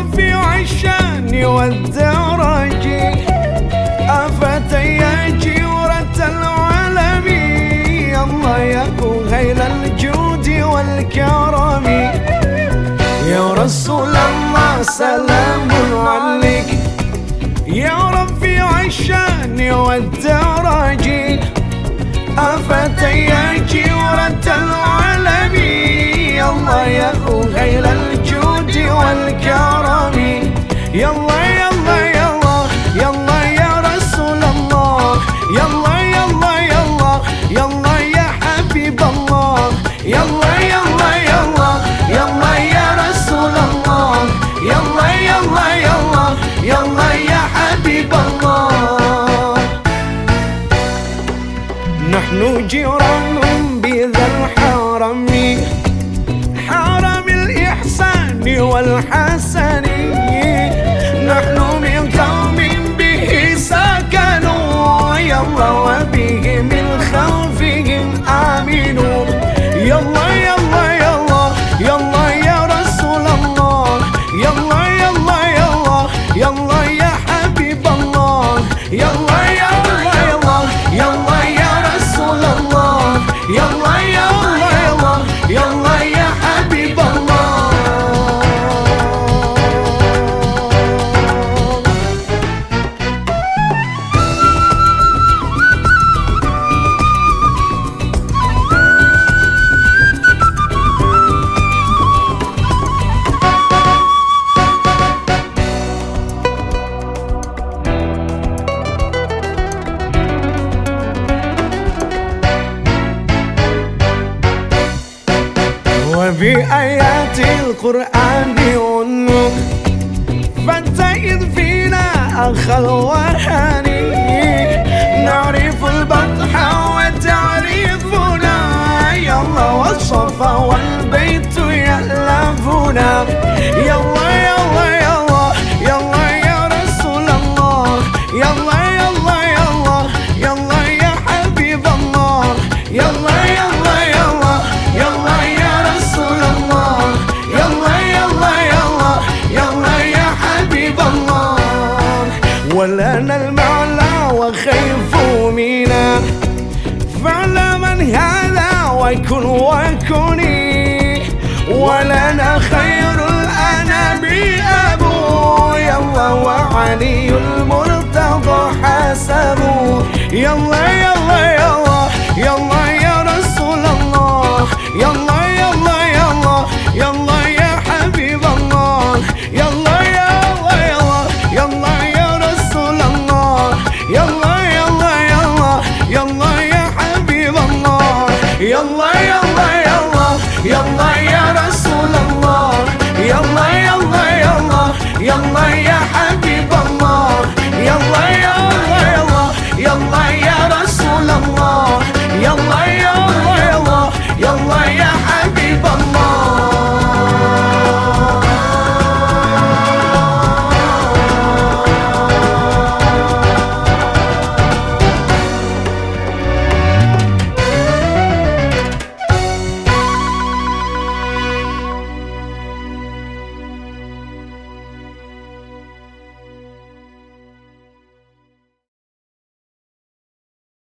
ربي عشاني والدرج أفتى يا جيرة العالم الله يا غير الجود والكرم. يا رسول الله سلام عليك. يا ربي عشاني والدرج أفتى يا نحن بذا الحرم. حرم الإحسان والحسن. نحن من قوم به سكنوا. يلا وبه من خوفهم آمنوا. وبآيات القرآن والنور. فانتئذ فينا أخ الوهاني ولنا المعنى وخيف منا. فعل من هذا وكن وكني. ولنا خير Bye.